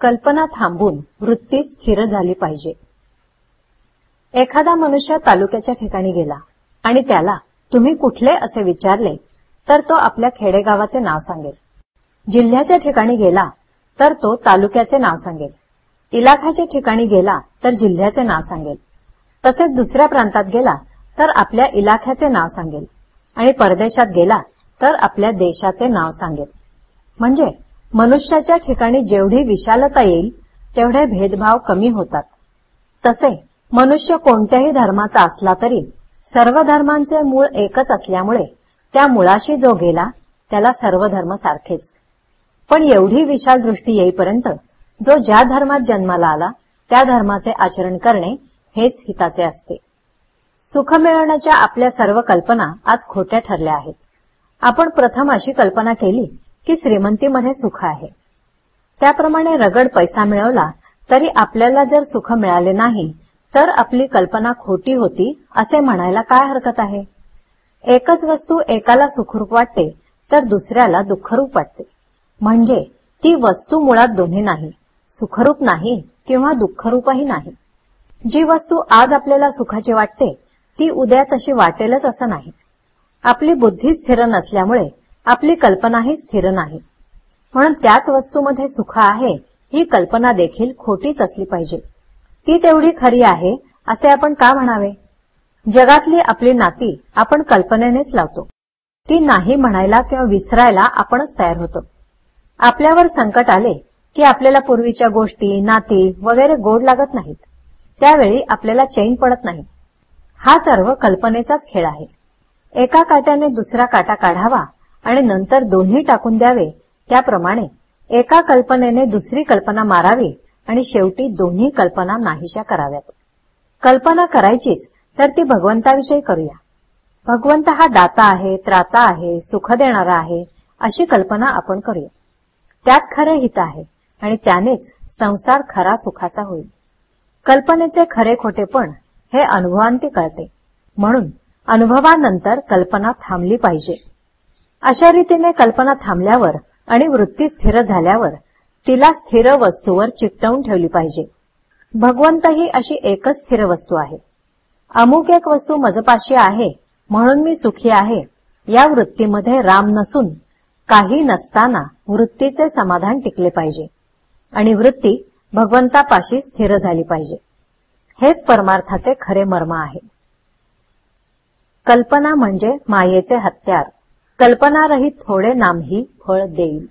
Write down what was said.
कल्पना थांबून वृत्ती स्थिर झाली पाहिजे. एखादा मनुष्य तालुक्याच्या ठिकाणी गेला आणि त्याला तुम्ही कुठले? असे विचारले तर तो आपल्या खेडेगावाचे नाव सांगेल. जिल्ह्याच्या ठिकाणी गेला तर तो तालुक्याचे नाव सांगेल. इलाख्याच्या ठिकाणी गेला तर जिल्ह्याचे नाव सांगेल. तसेच दुसऱ्या प्रांतात गेला तर आपल्या इलाख्याचे नाव सांगेल. आणि परदेशात गेला तर आपल्या देशाचे नाव सांगेल. म्हणजे मनुष्याच्या ठिकाणी जेवढी विशालता येईल तेवढे भेदभाव कमी होतात. तसे मनुष्य कोणत्याही धर्माचा असला तरी सर्व धर्मांचे मूळ एकच असल्यामुळे त्या मुळाशी जो गेला त्याला सर्व धर्म सारखेच. पण एवढी विशाल दृष्टी येईपर्यंत जो ज्या धर्मात जन्माला आला त्या धर्माचे आचरण करणे हेच हिताचे असते. सुख मिळवण्याच्या आपल्या सर्व कल्पना आज खोट्या ठरल्या आहेत. आपण प्रथम अशी कल्पना केली की श्रीमंतीमध्ये सुख आहे. त्याप्रमाणे रगड पैसा मिळवला तरी आपल्याला जर सुख मिळाले नाही तर आपली कल्पना खोटी होती असे म्हणायला काय हरकत आहे? एकच वस्तू एकाला सुखरूप वाटते तर दुसऱ्याला दुःखरूप वाटते. म्हणजे ती वस्तू मुळात दोन्ही नाही सुखरूप नाही किंवा दुःखरूपही नाही. जी वस्तू आज आपल्याला सुखाची वाटते ती उद्या तशी वाटेलच असं नाही. आपली बुद्धी स्थिर नसल्यामुळे आपली कल्पनाही स्थिर नाही. म्हणून त्याच वस्तूमध्ये सुख आहे ही कल्पना देखील खोटीच असली पाहिजे. ती तेवढी खरी आहे असे आपण का म्हणावे? जगातली आपली नाती आपण कल्पनेनेच लावतो. ती नाही म्हणायला किंवा विसरायला आपणच तयार होतो. आपल्यावर संकट आले की आपल्याला पूर्वीच्या गोष्टी नाती वगैरे गोड लागत नाहीत. त्यावेळी आपल्याला चैन पडत नाही. हा सर्व कल्पनेचाच खेळ आहे. एका काट्याने दुसरा काटा काढावा आणि नंतर दोन्ही टाकून द्यावे. त्याप्रमाणे एका कल्पनेने दुसरी कल्पना मारावी आणि शेवटी दोन्ही कल्पना नाहीशा कराव्यात. कल्पना करायचीच तर ती भगवंताविषयी करूया. भगवंत हा दाता आहे त्राता आहे सुख देणारा आहे अशी कल्पना आपण करूया. त्यात खरे हित आहे आणि त्यानेच संसार खरा सुखाचा होईल. कल्पनेचे खरे खोटेपण हे अनुभवांती कळते. म्हणून अनुभवानंतर कल्पना थांबली पाहिजे. अशा रीतीने कल्पना थांबल्यावर आणि वृत्ती स्थिर झाल्यावर तिला स्थिर वस्तूवर चिकटवून ठेवली पाहिजे. भगवंत ही अशी एकच स्थिर वस्तू आहे. अमुक एक वस्तू मजपाशी आहे म्हणून मी सुखी आहे या वृत्तीमध्ये राम नसून काही नसताना वृत्तीचे समाधान टिकले पाहिजे आणि वृत्ती भगवंतापाशी स्थिर झाली पाहिजे. हेच परमार्थाचे खरे मर्म आहे. कल्पना म्हणजे मायेचे हत्यार. कल्पनारहित थोडे नामही फळ देईल.